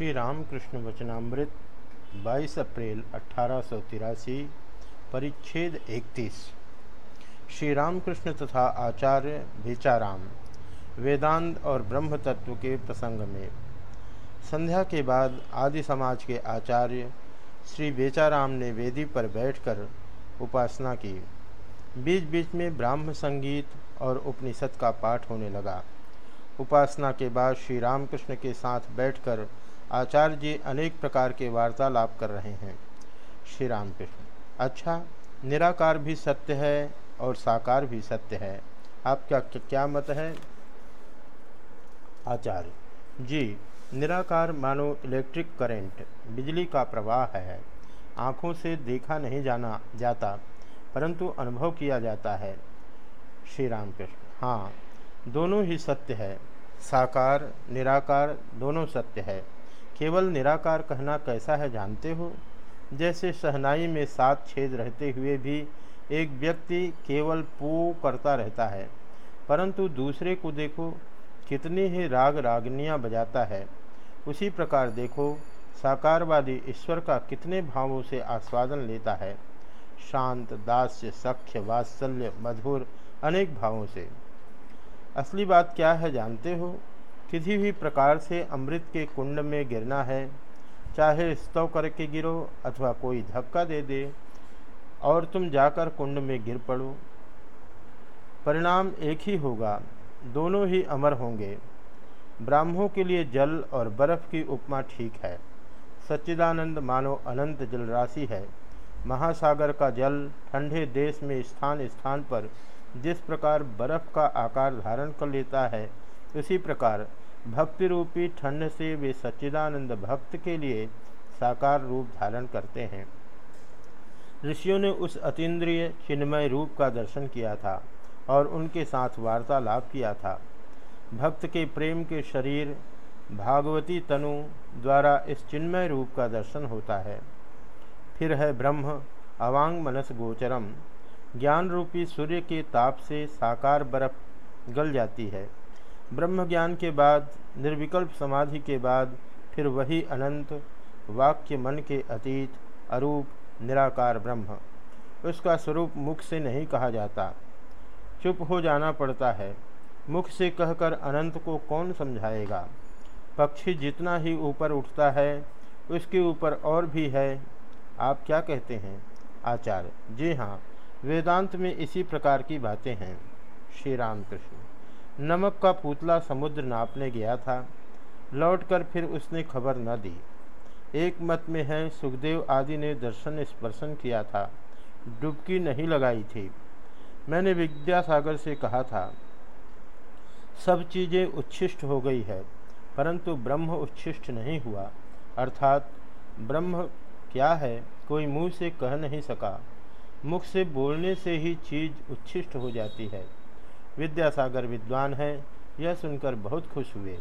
श्री रामकृष्ण वचनामृत 22 अप्रैल अठारह सौ तिरासी, परिच्छेद 31 श्री रामकृष्ण तथा आचार्य भेचाराम, वेदांत और ब्रह्म तत्व के प्रसंग में। संध्या के बाद आदि समाज के आचार्य श्री बेचाराम ने वेदी पर बैठकर उपासना की। बीच बीच में ब्राह्म संगीत और उपनिषद का पाठ होने लगा। उपासना के बाद श्री रामकृष्ण के साथ बैठकर आचार्य जी अनेक प्रकार के वार्तालाप कर रहे हैं। श्री राम कृष्ण अच्छा निराकार भी सत्य है और साकार भी सत्य है। आपका क्या मत है? आचार्य, जी, निराकार मानो इलेक्ट्रिक करंट, बिजली का प्रवाह है। आँखों से देखा नहीं जाना जाता, परंतु अनुभव किया जाता है। श्री राम कृष्ण हाँ दोनों ही सत्य है। साकार, निराकार, दोनों सत्य है। केवल निराकार कहना कैसा है जानते हो? जैसे सहनाई में सात छेद रहते हुए भी एक व्यक्ति केवल पो करता रहता है, परंतु दूसरे को देखो, कितनी ही राग रागनियाँ बजाता है। उसी प्रकार देखो, साकारवादी ईश्वर का कितने भावों से आस्वादन लेता है। शांत, दास्य, सख्य, वात्सल्य, मधुर अनेक भावों से। असली बात क्या है जानते हो? किसी भी प्रकार से अमृत के कुंड में गिरना है, चाहे स्तव करके गिरो अथवा कोई धक्का दे दे, और तुम जाकर कुंड में गिर पड़ो। परिणाम एक ही होगा, दोनों ही अमर होंगे। ब्राह्मों के लिए जल और बर्फ़ की उपमा ठीक है। सच्चिदानंद मानो अनंत जल राशि है। महासागर का जल ठंडे देश में स्थान स्थान पर जिस प्रकार बर्फ़ का आकार धारण कर लेता है, उसी प्रकार भक्ति रूपी ठंड से वे सच्चिदानंद भक्त के लिए साकार रूप धारण करते हैं। ऋषियों ने उस अतीन्द्रिय चिन्मय रूप का दर्शन किया था और उनके साथ वार्तालाप किया था। भक्त के प्रेम के शरीर भागवती तनु द्वारा इस चिन्मय रूप का दर्शन होता है। फिर है ब्रह्म, अवांग मनस गोचरम। ज्ञान रूपी सूर्य के ताप से साकार बर्फ़ गल जाती है। ब्रह्म ज्ञान के बाद, निर्विकल्प समाधि के बाद, फिर वही अनंत वाक्य मन के अतीत अरूप निराकार ब्रह्म। उसका स्वरूप मुख से नहीं कहा जाता। चुप हो जाना पड़ता है। मुख से कहकर अनंत को कौन समझाएगा? पक्षी जितना ही ऊपर उठता है, उसके ऊपर और भी है। आप क्या कहते हैं? आचार्य। जी हाँ वेदांत में इसी प्रकार की बातें हैं। श्री राम कृष्ण नमक का पुतला समुद्र नापने गया था। लौटकर फिर उसने खबर न दी। एक मत में है, सुखदेव आदि ने दर्शन स्पर्शन किया था। डुबकी नहीं लगाई थी। मैंने विद्यासागर से कहा था, सब चीज़ें उच्छिष्ट हो गई है, परंतु ब्रह्म उच्छिष्ट नहीं हुआ। अर्थात, ब्रह्म क्या है, कोई मुँह से कह नहीं सका। मुख से बोलने से ही चीज़ उच्छिष्ट हो जाती है। विद्यासागर विद्वान है। यह सुनकर बहुत खुश हुए।